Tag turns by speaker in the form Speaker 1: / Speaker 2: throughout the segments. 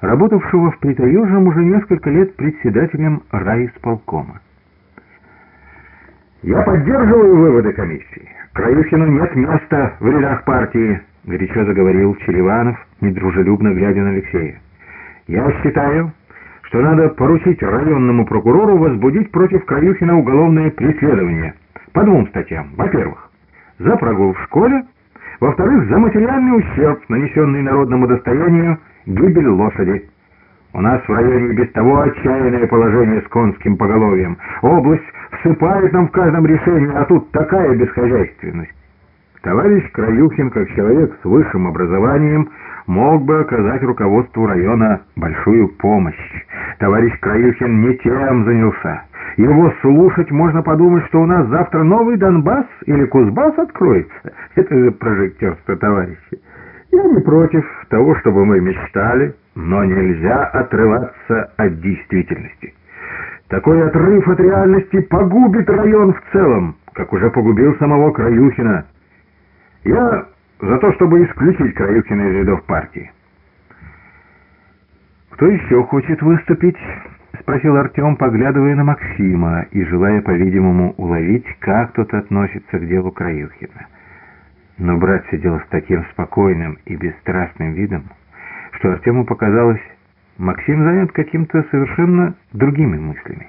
Speaker 1: работавшего в Притаежном уже несколько лет председателем райисполкома.
Speaker 2: «Я поддерживаю выводы комиссии. Краюхину нет места в рядах партии», — горячо заговорил Череванов, недружелюбно глядя на Алексея. «Я считаю, что надо поручить районному прокурору возбудить против Краюхина уголовное преследование по двум статьям. Во-первых, за прогул в школе, во-вторых, за материальный ущерб, нанесенный народному достоянию, гибель лошади». У нас в районе без того отчаянное положение с конским поголовьем. Область всыпает нам в каждом решении, а тут такая бесхозяйственность. Товарищ Краюхин, как человек с высшим образованием, мог бы оказать руководству района большую помощь. Товарищ Краюхин не тем занялся. Его слушать можно подумать, что у нас завтра новый Донбасс или Кузбасс откроется. Это же прожектерство, товарищи. Я не против того, чтобы мы мечтали, но нельзя отрываться от действительности. Такой отрыв от реальности погубит район в целом, как уже погубил самого Краюхина. Я за то, чтобы исключить Краюхина из рядов партии.
Speaker 1: «Кто еще хочет выступить?» — спросил Артем, поглядывая на Максима и желая, по-видимому, уловить, как тот относится к делу Краюхина. Но брат сидел с таким спокойным и бесстрастным видом, что Артему показалось, Максим занят каким-то совершенно другими мыслями.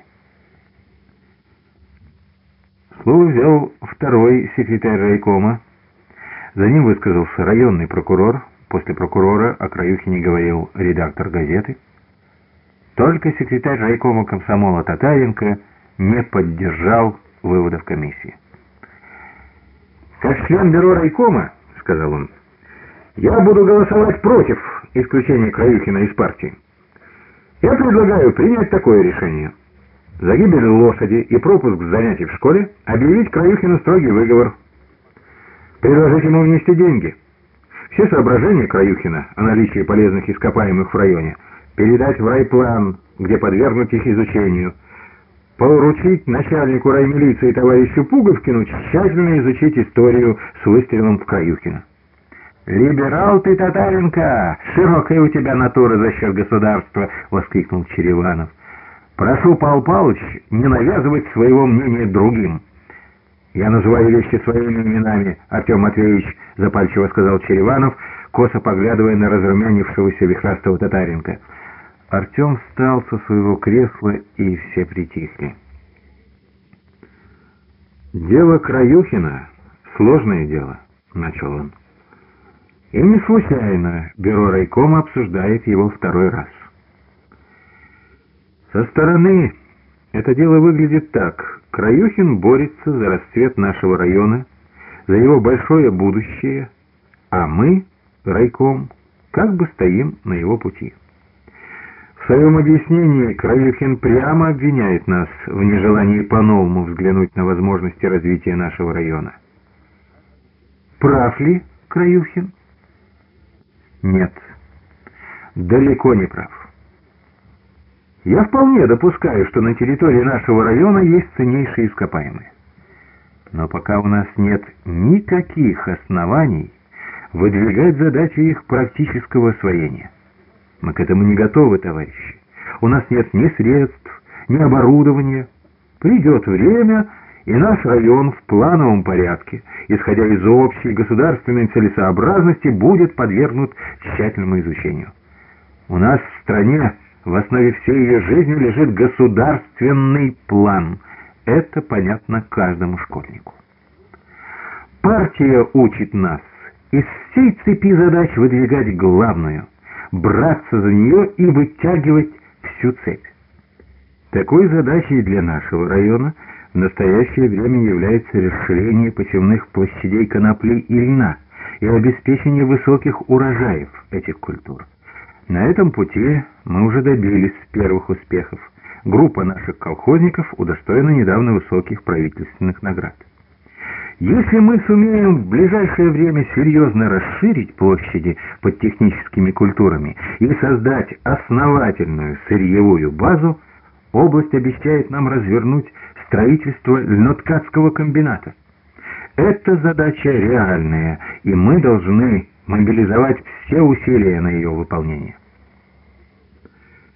Speaker 1: Слово взял второй секретарь райкома. За ним высказался районный прокурор. После прокурора о Краюхине говорил редактор газеты. Только секретарь райкома комсомола Татаренко не поддержал выводов комиссии.
Speaker 2: «Как член бюро райкома, — сказал он, — я буду голосовать против исключения Краюхина из партии. Я предлагаю принять такое решение. За гибель лошади и пропуск занятий в школе объявить Краюхину строгий выговор. Предложить ему внести деньги. Все соображения Краюхина о наличии полезных ископаемых в районе передать в райплан, где подвергнуть их изучению – поручить начальнику раймилиции товарищу Пуговкину тщательно изучить историю с выстрелом в Краюхина.
Speaker 1: «Либерал ты, Татаренко! Широкая у тебя натура за счет государства!» — воскликнул Череванов. «Прошу, Павел Павлович, не навязывать своего мнения другим».
Speaker 2: «Я называю вещи своими именами, Артем Матвеевич», — запальчиво сказал Череванов, косо поглядывая на разрумянившегося вихрастого Татаренко.
Speaker 1: Артем встал со своего кресла, и все притихли. «Дело Краюхина — сложное дело», — начал он. «И не случайно бюро райкома обсуждает его второй раз. Со стороны это дело выглядит так. Краюхин борется за расцвет нашего района, за его большое будущее, а мы, райком, как бы стоим на его пути». В своем объяснении Краюхин прямо обвиняет нас в нежелании по-новому взглянуть на возможности развития нашего района. Прав ли Краюхин? Нет, далеко не прав. Я вполне допускаю, что на территории нашего района есть ценнейшие ископаемые. Но пока у нас нет никаких оснований выдвигать задачу их практического освоения. Мы к этому не готовы, товарищи. У нас нет ни средств, ни оборудования. Придет время, и наш район в плановом порядке, исходя из общей государственной целесообразности, будет подвергнут тщательному изучению. У нас в стране в основе всей ее жизни лежит государственный план. Это понятно каждому школьнику. Партия учит нас из всей цепи задач выдвигать главную – браться за нее и вытягивать всю цепь. Такой задачей для нашего района в настоящее время является расширение посевных площадей конопли и льна и обеспечение высоких урожаев этих культур. На этом пути мы уже добились первых успехов. Группа наших колхозников удостоена недавно высоких правительственных наград. Если мы сумеем в ближайшее время серьезно расширить площади под техническими культурами и создать основательную сырьевую базу, область обещает нам развернуть строительство льноткацкого комбината. Эта задача реальная, и мы должны мобилизовать все усилия на ее выполнение.